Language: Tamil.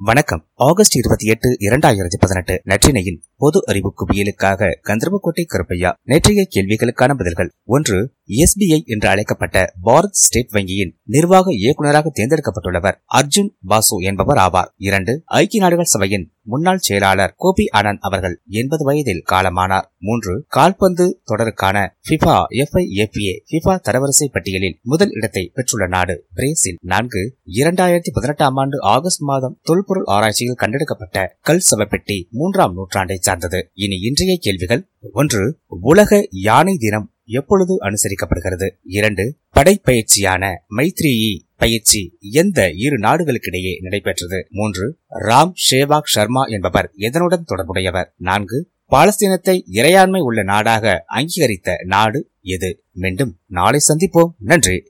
வணக்கம். ஆகஸ்ட் இருபத்தி எட்டு இரண்டாயிரத்தி பதினெட்டு நற்றினையின் பொது அறிவு குவியலுக்காக கந்தர்வக்கோட்டை கருப்பையா நேற்றைய கேள்விகளுக்கான பதில்கள். ஒன்று எஸ்பிஐ என்று அழைக்கப்பட்ட பாரத் ஸ்டேட் வங்கியின் நிர்வாக இயக்குநராக தேர்ந்தெடுக்கப்பட்டுள்ளவர் அர்ஜுன் பாசு என்பவர் ஆவார். இரண்டு ஐக்கிய நாடுகள் சபையின் முன்னாள் செயலாளர் கோபி ஆனந்த் அவர்கள் எண்பது வயதில் காலமானார். மூன்று கால்பந்து தொடருக்கான பிபா எஃப்ஐஎஃப்ஏ பிபா தரவரிசை பட்டியலில் முதல் இடத்தை பெற்றுள்ள நாடு பிரேசில். நான்கு இரண்டாயிரத்தி பதினெட்டாம் ஆண்டு ஆகஸ்ட் மாதம் தொல்பொருள் ஆராய்ச்சி பகுதியில் கண்டெடுக்கப்பட்ட கல் சவப்பெட்டி மூன்றாம் நூற்றாண்டை சார்ந்தது. இனி இன்றைய கேள்விகள். ஒன்று உலக யானை தினம் எப்பொழுது அனுசரிக்கப்படுகிறது? இரண்டு படைப்பயிற்சியான மைத்ரியி பயிற்சி எந்த இரு நாடுகளுக்கிடையே நடைபெற்றது? மூன்று ராம் ஷேவாக் சர்மா என்பவர் எதனுடன் தொடர்புடையவர்? நான்கு பாலஸ்தீனத்தை இறையாண்மை உள்ள நாடாக அங்கீகரித்த நாடு எது? மீண்டும் நாளை சந்திப்போம். நன்றி.